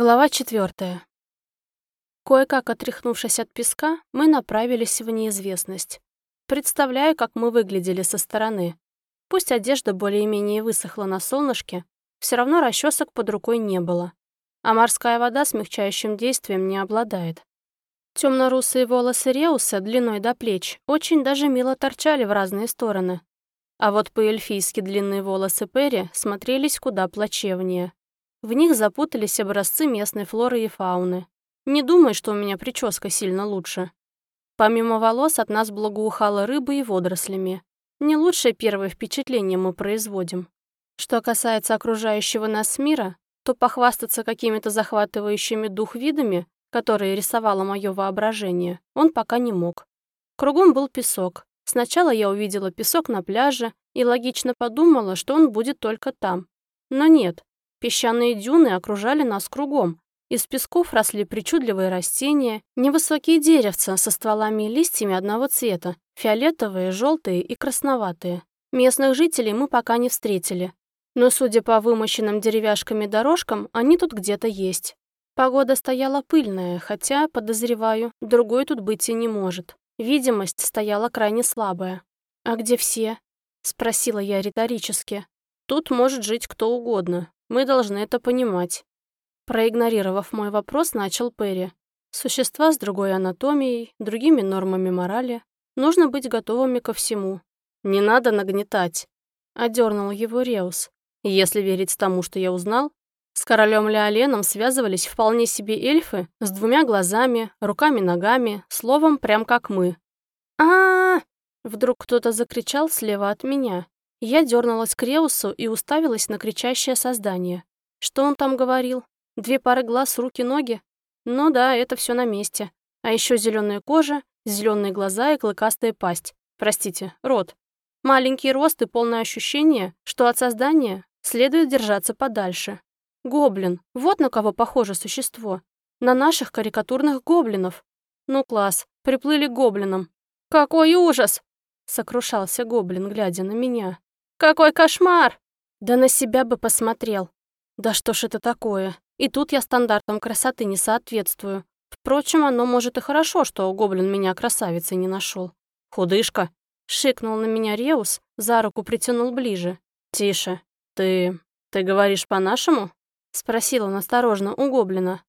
Глава четвертая. Кое-как отряхнувшись от песка, мы направились в неизвестность. Представляю, как мы выглядели со стороны. Пусть одежда более-менее высохла на солнышке, все равно расчесок под рукой не было. А морская вода смягчающим действием не обладает. Темно-русые волосы Реуса длиной до плеч очень даже мило торчали в разные стороны. А вот по-эльфийски длинные волосы Перри смотрелись куда плачевнее. В них запутались образцы местной флоры и фауны. Не думай, что у меня прическа сильно лучше. Помимо волос от нас благоухала рыба и водорослями. Не лучшее первое впечатление мы производим. Что касается окружающего нас мира, то похвастаться какими-то захватывающими дух видами, которые рисовало мое воображение, он пока не мог. Кругом был песок. Сначала я увидела песок на пляже и логично подумала, что он будет только там. Но нет, Песчаные дюны окружали нас кругом. Из песков росли причудливые растения, невысокие деревца со стволами и листьями одного цвета, фиолетовые, желтые и красноватые. Местных жителей мы пока не встретили. Но, судя по вымощенным деревяшками дорожкам, они тут где-то есть. Погода стояла пыльная, хотя, подозреваю, другой тут быть и не может. Видимость стояла крайне слабая. «А где все?» — спросила я риторически. «Тут может жить кто угодно. Мы должны это понимать. Проигнорировав мой вопрос, начал Перри. Существа с другой анатомией, другими нормами морали. Нужно быть готовыми ко всему. Не надо нагнетать. Одернул его Реус. Если верить тому, что я узнал, с королем Леоленом связывались вполне себе эльфы с двумя глазами, руками-ногами, словом, прям как мы. а, -а, -а Вдруг кто-то закричал слева от меня. Я дернулась к Реусу и уставилась на кричащее создание. Что он там говорил? Две пары глаз, руки, ноги? Ну да, это все на месте. А еще зеленая кожа, зеленые глаза и клыкастая пасть. Простите, рот. Маленький рост и полное ощущение, что от создания следует держаться подальше. Гоблин. Вот на кого похоже существо. На наших карикатурных гоблинов. Ну класс, приплыли к гоблинам. «Какой ужас!» — сокрушался гоблин, глядя на меня. Какой кошмар! Да на себя бы посмотрел. Да что ж это такое? И тут я стандартам красоты не соответствую. Впрочем, оно может и хорошо, что гоблин меня красавицей не нашел. Худышка. Шикнул на меня Реус, за руку притянул ближе. «Тише. Ты... ты говоришь по-нашему?» Спросил он осторожно у гоблина.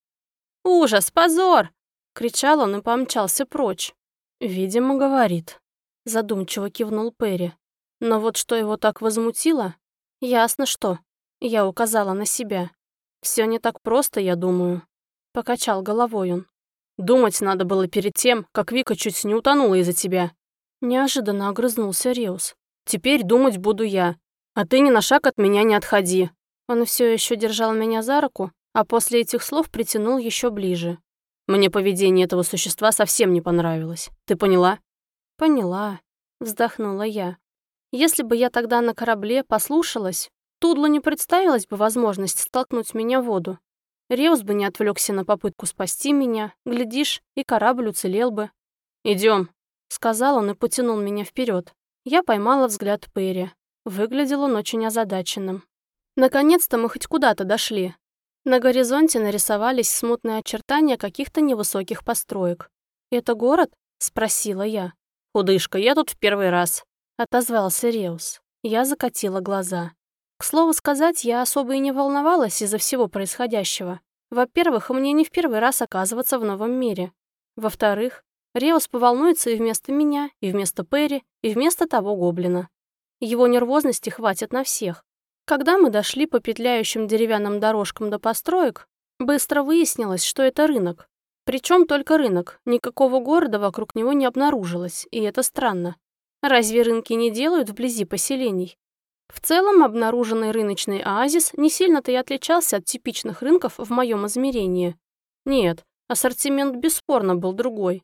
«Ужас! Позор!» Кричал он и помчался прочь. «Видимо, говорит». Задумчиво кивнул Перри. Но вот что его так возмутило? Ясно что. Я указала на себя. Все не так просто, я думаю. Покачал головой он. Думать надо было перед тем, как Вика чуть не утонула из-за тебя. Неожиданно огрызнулся Риус. Теперь думать буду я. А ты ни на шаг от меня не отходи. Он все еще держал меня за руку, а после этих слов притянул еще ближе. Мне поведение этого существа совсем не понравилось. Ты поняла? Поняла, вздохнула я. Если бы я тогда на корабле послушалась, Тудлу не представилась бы возможность столкнуть меня в воду. Реус бы не отвлекся на попытку спасти меня, глядишь, и корабль уцелел бы. Идем, сказал он и потянул меня вперед. Я поймала взгляд Перри. Выглядел он очень озадаченным. Наконец-то мы хоть куда-то дошли. На горизонте нарисовались смутные очертания каких-то невысоких построек. «Это город?» — спросила я. «Худышка, я тут в первый раз», отозвался Реус. Я закатила глаза. К слову сказать, я особо и не волновалась из-за всего происходящего. Во-первых, мне не в первый раз оказываться в новом мире. Во-вторых, Реус поволнуется и вместо меня, и вместо Перри, и вместо того гоблина. Его нервозности хватит на всех. Когда мы дошли по петляющим деревянным дорожкам до построек, быстро выяснилось, что это рынок. Причем только рынок, никакого города вокруг него не обнаружилось, и это странно. Разве рынки не делают вблизи поселений? В целом, обнаруженный рыночный оазис не сильно-то и отличался от типичных рынков в моем измерении. Нет, ассортимент бесспорно был другой.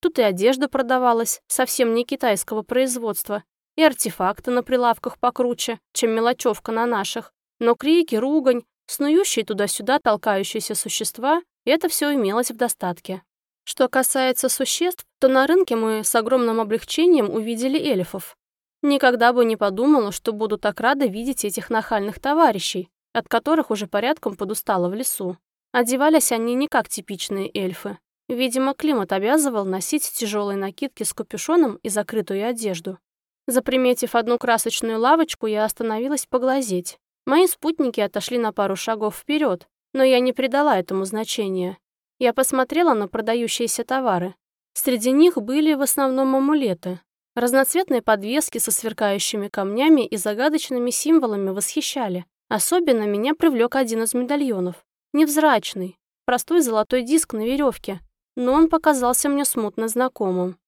Тут и одежда продавалась, совсем не китайского производства, и артефакты на прилавках покруче, чем мелочевка на наших. Но крики, ругань, снующие туда-сюда толкающиеся существа — это все имелось в достатке. Что касается существ, то на рынке мы с огромным облегчением увидели эльфов. Никогда бы не подумала, что буду так рада видеть этих нахальных товарищей, от которых уже порядком подустала в лесу. Одевались они не как типичные эльфы. Видимо, климат обязывал носить тяжелые накидки с капюшоном и закрытую одежду. Заприметив одну красочную лавочку, я остановилась поглазеть. Мои спутники отошли на пару шагов вперед, но я не придала этому значения. Я посмотрела на продающиеся товары. Среди них были в основном амулеты. Разноцветные подвески со сверкающими камнями и загадочными символами восхищали. Особенно меня привлек один из медальонов. Невзрачный, простой золотой диск на веревке, но он показался мне смутно знакомым.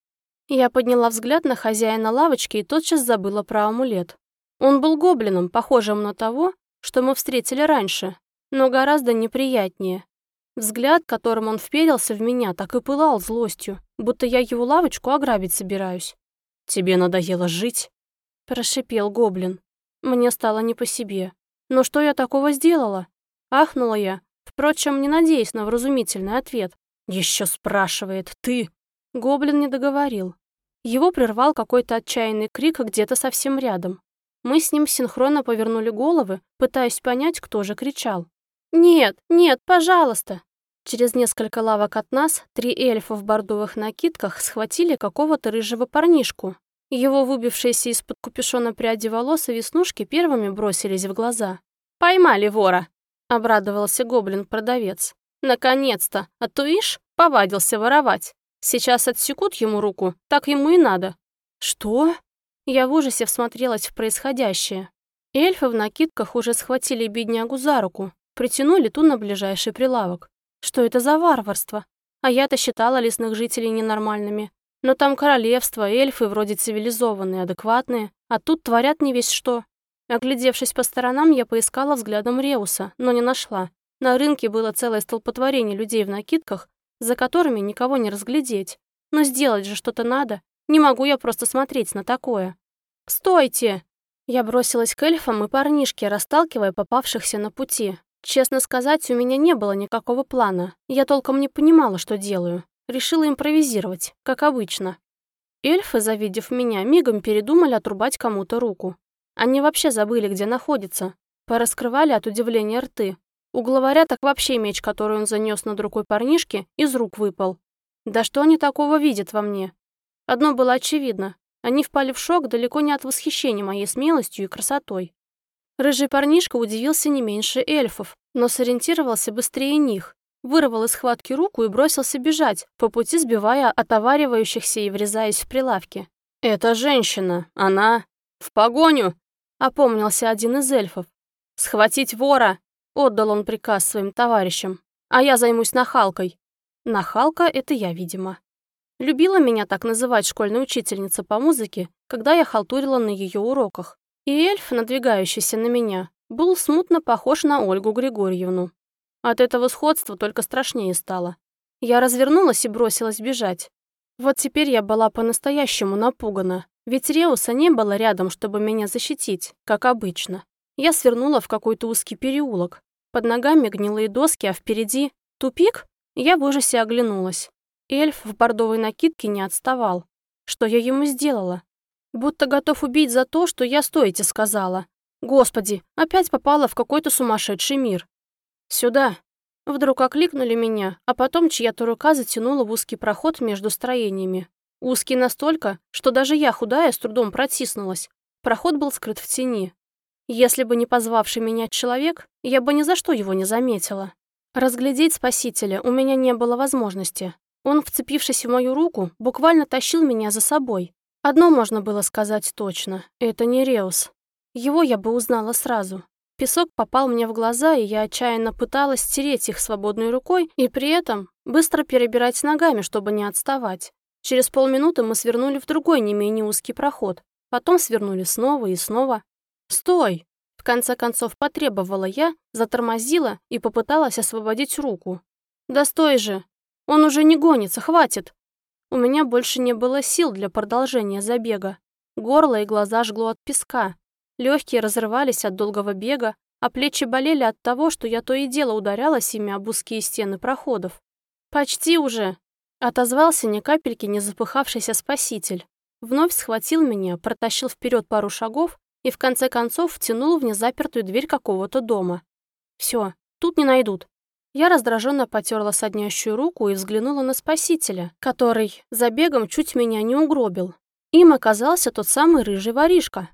Я подняла взгляд на хозяина лавочки и тотчас забыла про амулет. Он был гоблином, похожим на того, что мы встретили раньше, но гораздо неприятнее. Взгляд, которым он вперился в меня, так и пылал злостью, будто я его лавочку ограбить собираюсь. «Тебе надоело жить?» – прошипел гоблин. Мне стало не по себе. «Но что я такого сделала?» Ахнула я, впрочем, не надеясь на вразумительный ответ. «Еще спрашивает, ты?» Гоблин не договорил. Его прервал какой-то отчаянный крик где-то совсем рядом. Мы с ним синхронно повернули головы, пытаясь понять, кто же кричал. «Нет, нет, пожалуйста!» Через несколько лавок от нас три эльфа в бордовых накидках схватили какого-то рыжего парнишку. Его выбившиеся из-под капюшона пряди волос и веснушки первыми бросились в глаза. «Поймали вора!» — обрадовался гоблин-продавец. «Наконец-то! А то, ишь, повадился воровать. Сейчас отсекут ему руку, так ему и надо». «Что?» Я в ужасе всмотрелась в происходящее. Эльфы в накидках уже схватили беднягу за руку, притянули ту на ближайший прилавок. Что это за варварство? А я-то считала лесных жителей ненормальными. Но там королевство, эльфы вроде цивилизованные, адекватные, а тут творят не весь что. Оглядевшись по сторонам, я поискала взглядом Реуса, но не нашла. На рынке было целое столпотворение людей в накидках, за которыми никого не разглядеть. Но сделать же что-то надо. Не могу я просто смотреть на такое. «Стойте!» Я бросилась к эльфам и парнишке, расталкивая попавшихся на пути. Честно сказать, у меня не было никакого плана. Я толком не понимала, что делаю. Решила импровизировать, как обычно. Эльфы, завидев меня, мигом передумали отрубать кому-то руку. Они вообще забыли, где находится. Пораскрывали от удивления рты. У главаря так вообще меч, который он занес над рукой парнишки, из рук выпал. Да что они такого видят во мне? Одно было очевидно. Они впали в шок далеко не от восхищения моей смелостью и красотой. Рыжий парнишка удивился не меньше эльфов, но сориентировался быстрее них. Вырвал из схватки руку и бросился бежать, по пути сбивая отоваривающихся и врезаясь в прилавки. «Это женщина, она...» «В погоню!» — опомнился один из эльфов. «Схватить вора!» — отдал он приказ своим товарищам. «А я займусь нахалкой». Нахалка — это я, видимо. Любила меня так называть школьная учительница по музыке, когда я халтурила на ее уроках. И эльф, надвигающийся на меня, был смутно похож на Ольгу Григорьевну. От этого сходства только страшнее стало. Я развернулась и бросилась бежать. Вот теперь я была по-настоящему напугана, ведь Реуса не было рядом, чтобы меня защитить, как обычно. Я свернула в какой-то узкий переулок. Под ногами гнилые доски, а впереди тупик. Я в ужасе оглянулась. Эльф в бордовой накидке не отставал. Что я ему сделала? Будто готов убить за то, что я «стойте» сказала. Господи, опять попала в какой-то сумасшедший мир. Сюда. Вдруг окликнули меня, а потом чья-то рука затянула в узкий проход между строениями. Узкий настолько, что даже я, худая, с трудом протиснулась. Проход был скрыт в тени. Если бы не позвавший меня человек, я бы ни за что его не заметила. Разглядеть спасителя у меня не было возможности. Он, вцепившись в мою руку, буквально тащил меня за собой. Одно можно было сказать точно — это не Реус. Его я бы узнала сразу. Песок попал мне в глаза, и я отчаянно пыталась стереть их свободной рукой и при этом быстро перебирать ногами, чтобы не отставать. Через полминуты мы свернули в другой не менее узкий проход. Потом свернули снова и снова. «Стой!» В конце концов потребовала я, затормозила и попыталась освободить руку. «Да стой же! Он уже не гонится, хватит!» У меня больше не было сил для продолжения забега. Горло и глаза жгло от песка. Легкие разрывались от долгого бега, а плечи болели от того, что я то и дело ударялась ими об узкие стены проходов. «Почти уже!» — отозвался ни капельки не запыхавшийся спаситель. Вновь схватил меня, протащил вперед пару шагов и в конце концов втянул в незапертую дверь какого-то дома. Все, тут не найдут. Я раздраженно потерла соднящую руку и взглянула на спасителя, который за бегом чуть меня не угробил. Им оказался тот самый рыжий воришка.